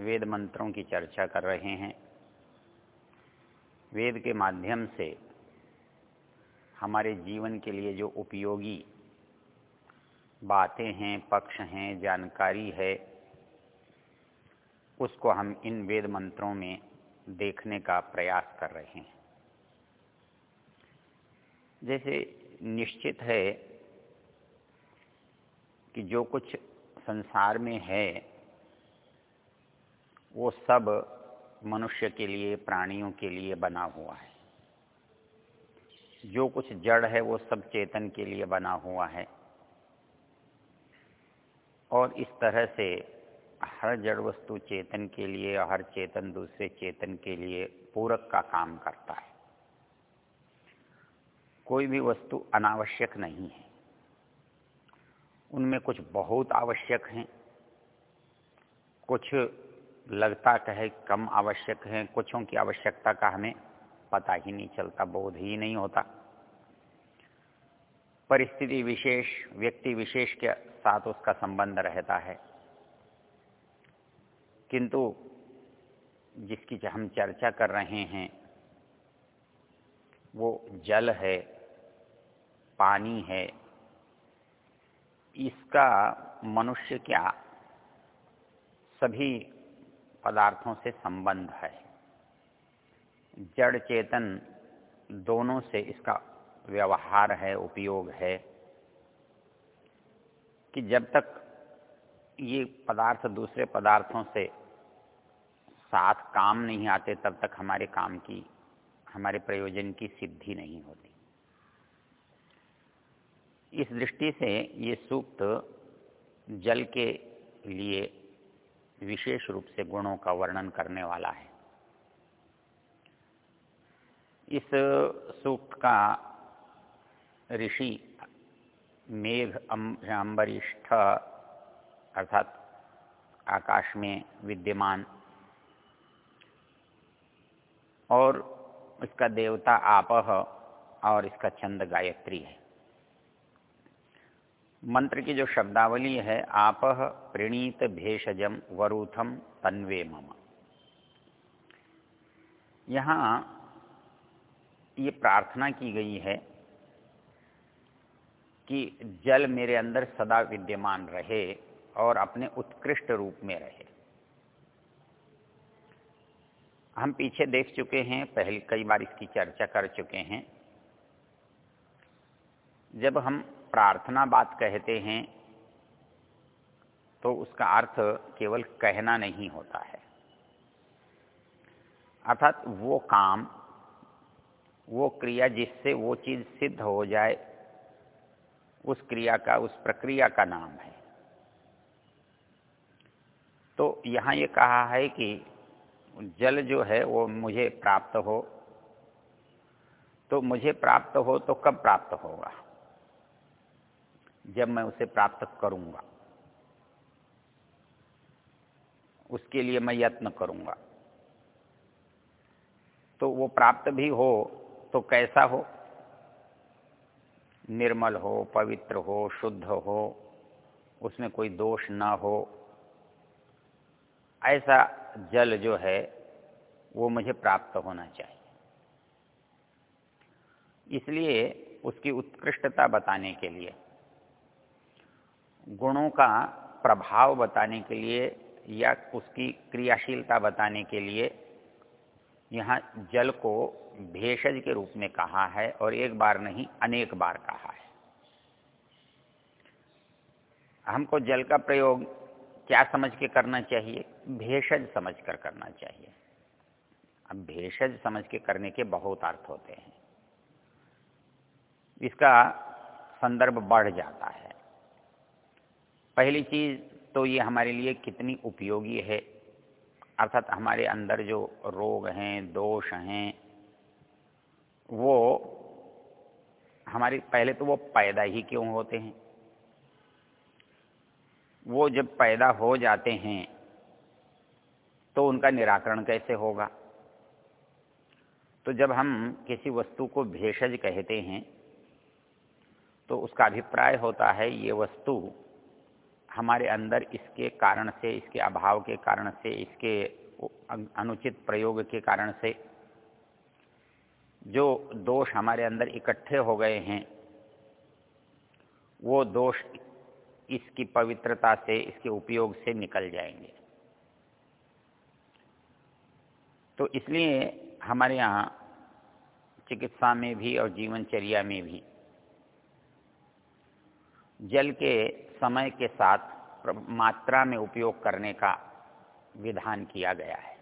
वेद मंत्रों की चर्चा कर रहे हैं। वेद के माध्यम से हमारे जीवन के लिए जो उपयोगी बातें हैं, पक्ष हैं, जानकारी है, उसको हम इन वेद मंत्रों में देखने का प्रयास कर रहे हैं। जैसे निश्चित है कि जो कुछ संसार में है वो सब मनुष्य के लिए, प्राणियों के लिए बना हुआ है। जो कुछ जड़ है, वो सब चेतन के लिए बना हुआ है। और इस तरह से हर जड़ वस्तु चेतन के लिए, हर चेतन दूसरे चेतन के लिए पूरक का काम करता है। कोई भी वस्तु अनावश्यक नहीं है। उनमें कुछ बहुत आवश्यक हैं। कुछ लगता कहे कम आवश्यक हैं, कुछों की आवश्यकता का हमें पता ही नहीं चलता, बोध ही नहीं होता। परिस्थिति विशेष, व्यक्ति विशेष के साथ उसका संबंध रहता है। किंतु जिसकी हम चर्चा कर रहे हैं, वो जल है, पानी है, इसका मनुष्य क्या, सभी पदार्थों से संबंध है। जड़ चेतन दोनों से इसका व्यवहार है, उपयोग है कि जब तक ये पदार्थ दूसरे पदार्थों से साथ काम नहीं आते, तब तक हमारे काम की, हमारे प्रयोजन की सिद्धि नहीं होती। इस दृष्टि से ये सूक्त जल के लिए विशेष रूप से गुणों का वर्णन करने वाला है। इस सूक्त का ऋषि मेघ अम्बरिष्ठ अर्थात आकाश में विद्यमान और इसका देवता आपह और इसका छंद गायत्री है। मंत्र की जो शब्दावली है, आप प्रणीत भेषजम वरूथम तन्वे मम। यहाँ ये प्रार्थना की गई है कि जल मेरे अंदर सदा विद्यमान रहे और अपने उत्कृष्ट रूप में रहे। हम पीछे देख चुके हैं, पहले कई बार इसकी चर्चा कर चुके हैं। जब हम प्रार्थना बात कहते हैं तो उसका अर्थ केवल कहना नहीं होता है। अर्थात वो काम, वो क्रिया जिससे वो चीज़ सिद्ध हो जाए, उस क्रिया का, उस प्रक्रिया का नाम है। तो यहाँ ये कहा है कि जल जो है वो मुझे प्राप्त हो तो मुझे प्राप्त हो तो कब प्राप्त होगा? जब मैं उसे प्राप्त करूँगा। उसके लिए मैं यत्न करूँगा। तो वो प्राप्त भी हो तो कैसा हो? निर्मल हो, पवित्र हो, शुद्ध हो, उसमें कोई दोष न हो। ऐसा जल जो है, वो मुझे प्राप्त होना चाहिए। इसलिए उसकी उत्कृष्टता बताने के लिए गुणों का प्रभाव बताने के लिए या उसकी क्रियाशीलता बताने के लिए यहाँ जल को भेषज के रूप में कहा है और एक बार नहीं, अनेक बार कहा है। हमको जल का प्रयोग क्या समझ के करना चाहिए? भेषज समझ कर करना चाहिए। अब भेषज समझ के करने के बहुत अर्थ होते हैं। इसका संदर्भ बढ़ जाता है। पहली चीज़ तो ये हमारे लिए कितनी उपयोगी है? अर्थात हमारे अंदर जो रोग हैं, दोष हैं, वो हमारी, पहले तो वो पैदा ही क्यों होते हैं? वो जब पैदा हो जाते हैं तो उनका निराकरण कैसे होगा? तो जब हम किसी वस्तु को भेषज कहते हैं तो उसका अभिप्राय होता है, ये वस्तु हमारे अंदर इसके कारण से, इसके अभाव के कारण से, इसके अनुचित प्रयोग के कारण से जो दोष हमारे अंदर इकट्ठे हो गए हैं, वो दोष इसकी पवित्रता से, इसके उपयोग से निकल जाएँगे। तो इसलिए हमारे यहाँ चिकित्सा में भी और जीवनचर्या में भी जल के समय के साथ मात्रा में उपयोग करने का विधान किया गया है।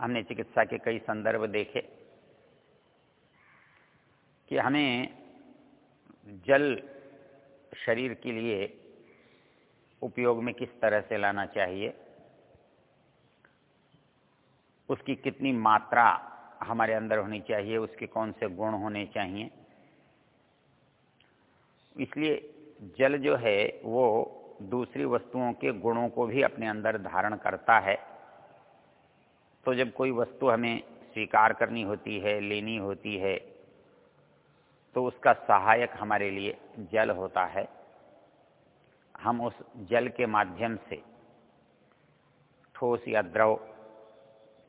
हमने चिकित्सा के कई संदर्भ देखे कि हमें जल शरीर के लिए उपयोग में किस तरह से लाना चाहिए, उसकी कितनी मात्रा हमारे अंदर होनी चाहिए, उसके कौन से गुण होने चाहिए। इसलिए जल जो है, वो दूसरी वस्तुओं के गुणों को भी अपने अंदर धारण करता है। तो जब कोई वस्तु हमें स्वीकार करनी होती है, लेनी होती है तो उसका सहायक हमारे लिए जल होता है। हम उस जल के माध्यम से ठोस या द्रव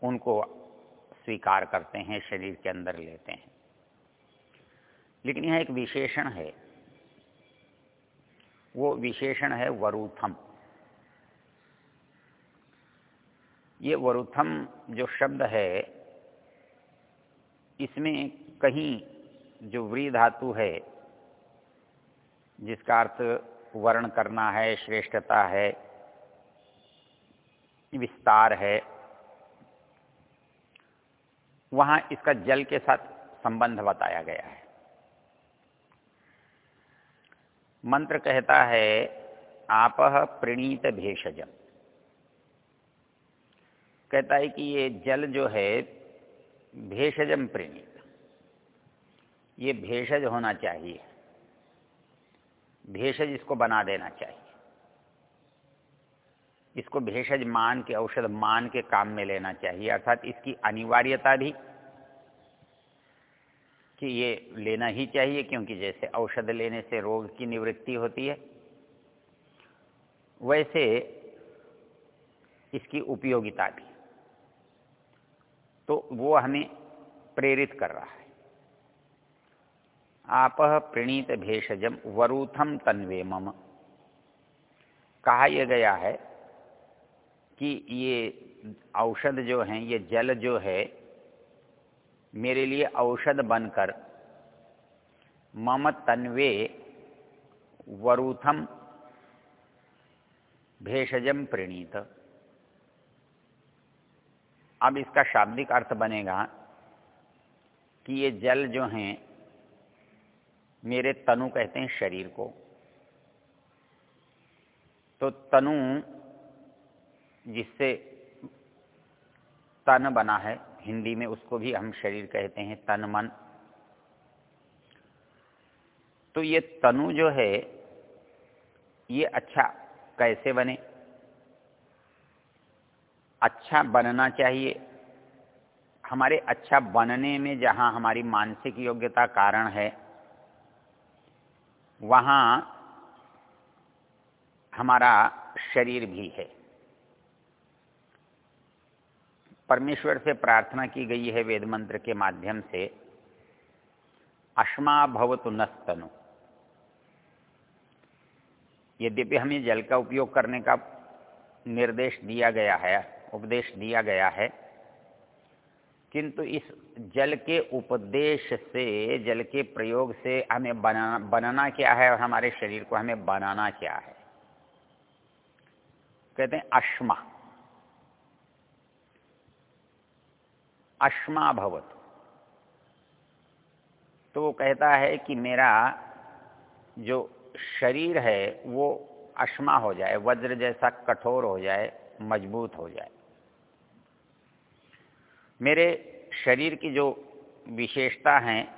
उनको स्वीकार करते हैं, शरीर के अंदर लेते हैं। लेकिन यह एक विशेषण है। वो विशेषण है वरुथम। ये वरुथम जो शब्द है, इसमें कहीं जो व्री धातु है, जिसका अर्थ वर्ण करना है, श्रेष्ठता है, विस्तार है, वहाँ इसका जल के साथ संबंध बताया गया है। मंत्र कहता है, आप प्रणीत भेषजम कहता है कि ये जल जो है भेषजम प्रणीत। ये भेषज होना चाहिए। भेषज इसको बना देना चाहिए। इसको भेषज मान के, औषध मान के काम में लेना चाहिए। अर्थात इसकी अनिवार्यता भी कि ये लेना ही चाहिए, क्योंकि जैसे औषध लेने से रोग की निवृत्ति होती है। वैसे इसकी उपयोगिता भी। तो वो हमें प्रेरित कर रहा है। आप प्रणीत भेषजम वरूथम तन्वे मम। कहा यह गया है कि ये औषध जो हैं, ये जल जो है मेरे लिए औषध बनकर। मम तन्वे वरूथम भेषजम प्रणीत। अब इसका शाब्दिक अर्थ बनेगा कि ये जल जो हैं, मेरे तनु कहते हैं शरीर को। तो तनु जिससे तन बना है हिंदी में उसको भी हम शरीर कहते हैं तन मन। तो ये तनु जो है, ये अच्छा कैसे बने? अच्छा बनना चाहिए। हमारे अच्छा बनने में जहाँ हमारी मानसिक योग्यता कारण है, वहाँ हमारा शरीर भी है। परमेश्वर से प्रार्थना की गई है वेद मंत्र के माध्यम से। अश्मा भवतु नस्तनु। यद्यपि हमें जल का उपयोग करने का निर्देश दिया गया है, उपदेश दिया गया है, किंतु इस जल के उपदेश से, जल के प्रयोग से हमें बनाना बनाना क्या है और हमारे शरीर को हमें बनाना क्या है? कहते हैं अश्मा। अश्मा भवत। तो वो कहता है कि मेरा जो शरीर है, वो अश्मा हो जाए, वज्र जैसा कठोर हो जाए, मज़बूत हो जाए। मेरे शरीर की जो विशेषता हैं,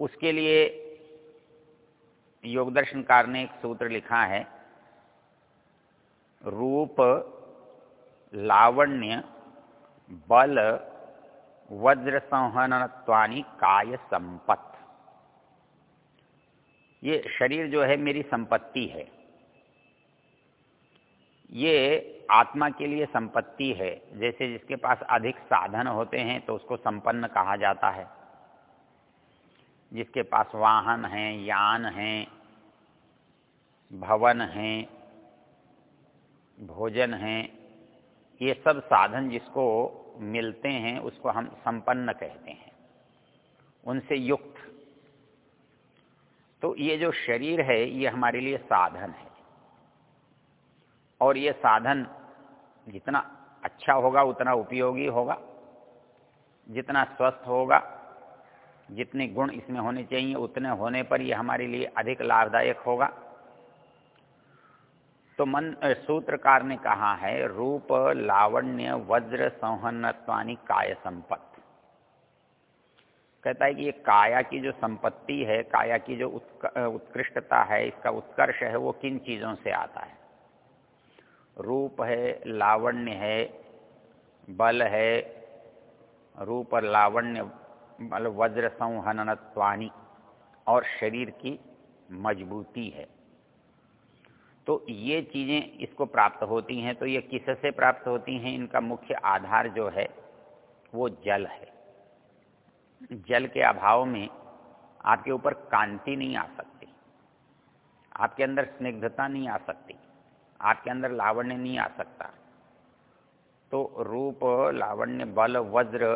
उसके लिए योग दर्शनकार ने एक सूत्र लिखा है, रूप लावण्य बल वज्र संहनत्वानी काय संपत्त ये शरीर जो है मेरी संपत्ति है। ये आत्मा के लिए संपत्ति है। जैसे जिसके पास अधिक साधन होते हैं तो उसको संपन्न कहा जाता है। जिसके पास वाहन हैं, यान हैं, भवन हैं, भोजन हैं, ये सब साधन जिसको मिलते हैं, उसको हम संपन्न कहते हैं। उनसे युक्त। तो ये जो शरीर है, ये हमारे लिए साधन है। और ये साधन जितना अच्छा होगा, उतना उपयोगी होगा। जितना स्वस्थ होगा, जितने गुण इसमें होने चाहिए, उतने होने पर यह हमारे लिए अधिक लाभदायक होगा। तो मन सूत्रकार ने कहा है, रूप, लावण्य, वज्र संहनत्वानी काय संपत्ति। कहता है कि ये काया की जो संपत्ति है, काया की जो उत्कृष्टता है, इसका उत्कर्ष है, वो किन चीज़ों से आता है? रूप है, लावण्य है, बल है, रूप और लावण्य, बल, वज्र संहनत्वानी और शरीर की मजबूती है। तो ये चीज़ें इसको प्राप्त होती हैं तो ये किससे प्राप्त होती हैं, इनका मुख्य आधार जो है, वो जल है। जल के अभाव में आपके ऊपर कांति नहीं आ सकती, आपके अंदर स्निग्धता नहीं आ सकती, आपके अंदर लावण्य नहीं आ सकता। तो रूप, लावण्य, बल, वज्र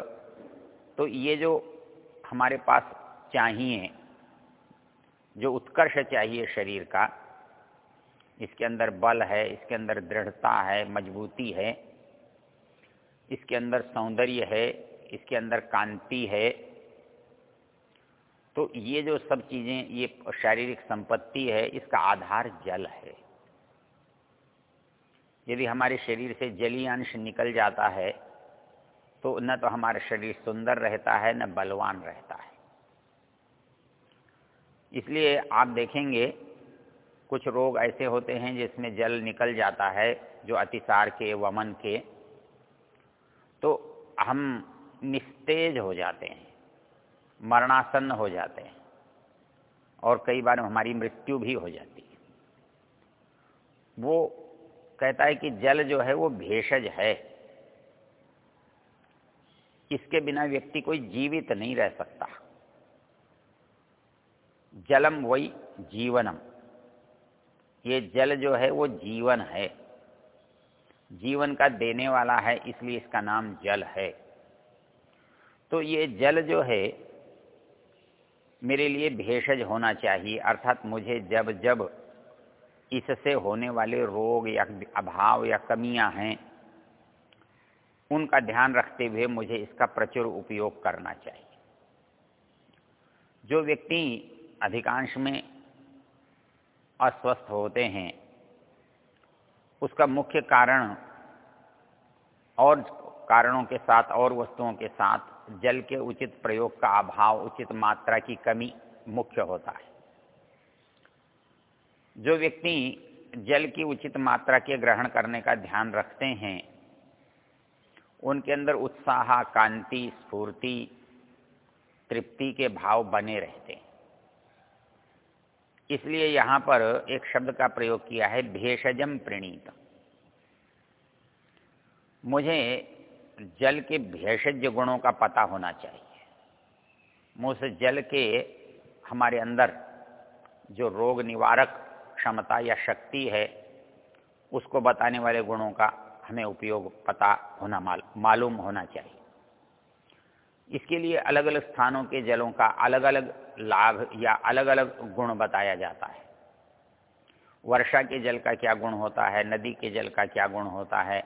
तो ये जो हमारे पास चाहिए, जो उत्कर्ष चाहिए शरीर का इसके अंदर बल है, इसके अंदर दृढ़ता है, मजबूती है, इसके अंदर सौंदर्य है, इसके अंदर कांति है। तो ये जो सब चीज़ें, ये शारीरिक संपत्ति है, इसका आधार जल है। यदि हमारे शरीर से जलीय अंश निकल जाता है तो न तो हमारा शरीर सुंदर रहता है, न बलवान रहता है। इसलिए आप देखेंगे कुछ रोग ऐसे होते हैं जिसमें जल निकल जाता है, जो अतिसार के, वमन के। तो हम निस्तेज हो जाते हैं, मरणासन्न हो जाते हैं, और कई बार हमारी मृत्यु भी हो जाती है। वो कहता है कि जल जो है वो भेषज है। इसके बिना व्यक्ति कोई जीवित नहीं रह सकता। जलम वही जीवनम। ये जल जो है वो जीवन है। जीवन का देने वाला है, इसलिए इसका नाम जल है। तो ये जल जो है, मेरे लिए भेषज होना चाहिए, अर्थात मुझे जब जब इससे होने वाले रोग या अभाव या कमियाँ हैं, उनका ध्यान रखते हुए मुझे इसका प्रचुर उपयोग करना चाहिए। जो व्यक्ति अधिकांश में अस्वस्थ होते हैं। उसका मुख्य कारण और कारणों के साथ, और वस्तुओं के साथ जल के उचित प्रयोग का अभाव, उचित मात्रा की कमी मुख्य होता है। जो व्यक्ति जल की उचित मात्रा के ग्रहण करने का ध्यान रखते हैं, उनके अंदर उत्साह, कांति, स्फूर्ति, तृप्ति के भाव बने रहते हैं। इसलिए यहाँ पर एक शब्द का प्रयोग किया है भेषजम प्रणीत। मुझे जल के भेषज गुणों का पता होना चाहिए। मुझे जल के हमारे अंदर जो रोग निवारक क्षमता या शक्ति है, उसको बताने वाले गुणों का हमें उपयोग पता होना मालूम होना चाहिए। इसके लिए अलग अलग स्थानों के जलों का अलग अलग लाभ या अलग अलग गुण बताया जाता है। वर्षा के जल का क्या गुण होता है? नदी के जल का क्या गुण होता है?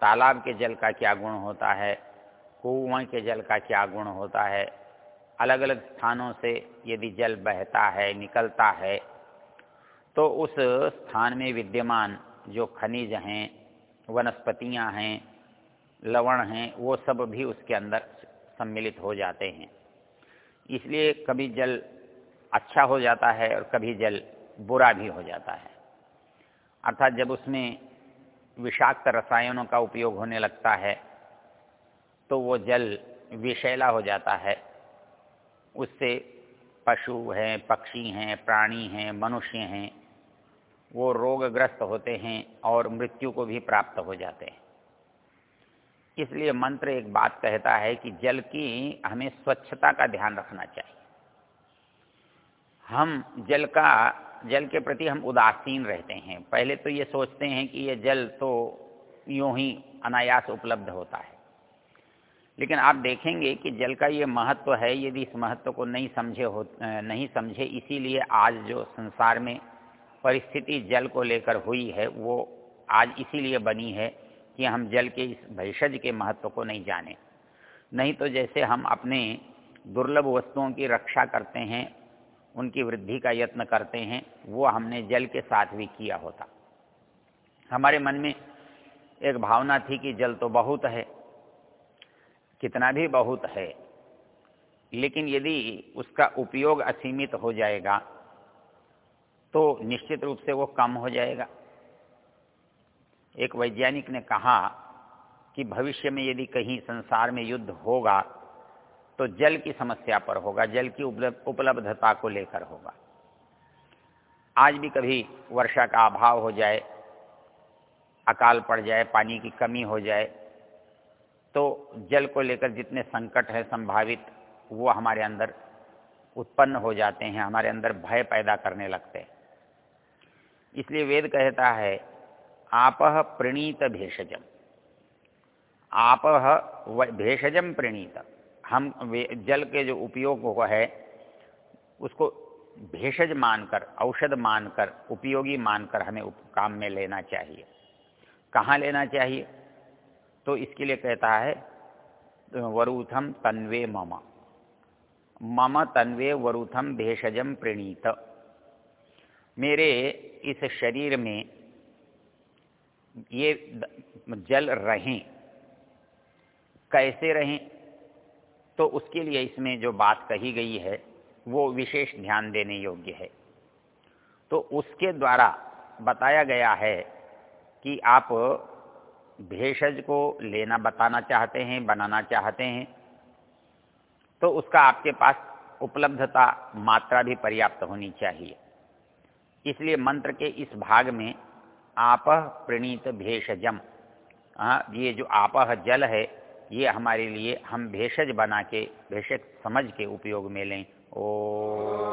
तालाब के जल का क्या गुण होता है? कुएँ के जल का क्या गुण होता है? अलग अलग स्थानों से यदि जल बहता है, निकलता है तो उस स्थान में विद्यमान जो खनिज हैं, वनस्पतियाँ हैं लवण हैं, वो सब भी उसके अंदर सम्मिलित हो जाते हैं। इसलिए कभी जल अच्छा हो जाता है और कभी जल बुरा भी हो जाता है। अर्थात जब उसमें विषाक्त रसायनों का उपयोग होने लगता है तो वो जल विषैला हो जाता है। उससे पशु हैं, पक्षी हैं, प्राणी हैं, मनुष्य हैं, वो रोगग्रस्त होते हैं और मृत्यु को भी प्राप्त हो जाते हैं। इसलिए मंत्र एक बात कहता है कि जल की हमें स्वच्छता का ध्यान रखना चाहिए। हम जल का, जल के प्रति हम उदासीन रहते हैं। पहले तो ये सोचते हैं कि ये जल तो यूँ ही अनायास उपलब्ध होता है। लेकिन आप देखेंगे कि जल का ये महत्व है, यदि इस महत्व को नहीं समझे हो, नहीं समझे, इसीलिए आज जो संसार में परिस्थिति जल को लेकर हुई है, वो आज इसीलिए बनी है कि हम जल के इस भैषज के महत्व को नहीं जाने। नहीं तो जैसे हम अपने दुर्लभ वस्तुओं की रक्षा करते हैं, उनकी वृद्धि का यत्न करते हैं, वो हमने जल के साथ भी किया होता। हमारे मन में एक भावना थी कि जल तो बहुत है, कितना भी बहुत है, लेकिन यदि उसका उपयोग असीमित हो जाएगा तो निश्चित रूप से वो कम हो जाएगा। एक वैज्ञानिक ने कहा कि भविष्य में यदि कहीं संसार में युद्ध होगा तो जल की समस्या पर होगा, जल की उपलब्धता को लेकर होगा। आज भी कभी वर्षा का अभाव हो जाए, अकाल पड़ जाए, पानी की कमी हो जाए तो जल को लेकर जितने संकट हैं संभावित, वो हमारे अंदर उत्पन्न हो जाते हैं, हमारे अंदर भय पैदा करने लगते हैं। इसलिए वेद कहता है आप प्रणीत भेषजम। आप भेषजम प्रणीत। हम जल के जो उपयोग है, उसको भेषज मानकर, औषध मानकर, उपयोगी मानकर हमें उप, काम में लेना चाहिए। कहाँ लेना चाहिए? तो इसके लिए कहता है, वरुथम तन्वे मम। मम तन्वे वरुथम भेषजम प्रणीत। मेरे इस शरीर में ये जल रहें, कैसे रहें तो उसके लिए इसमें जो बात कही गई है, वो विशेष ध्यान देने योग्य है। तो उसके द्वारा बताया गया है कि आप भेषज को लेना, बताना चाहते हैं, बनाना चाहते हैं तो उसका आपके पास उपलब्धता मात्रा भी पर्याप्त होनी चाहिए। इसलिए मंत्र के इस भाग में आप प्रणीत भेषजम ये जो आपह जल है, ये हमारे लिए हम भेषज बना के, भेषज समझ के उपयोग में लें। ओ।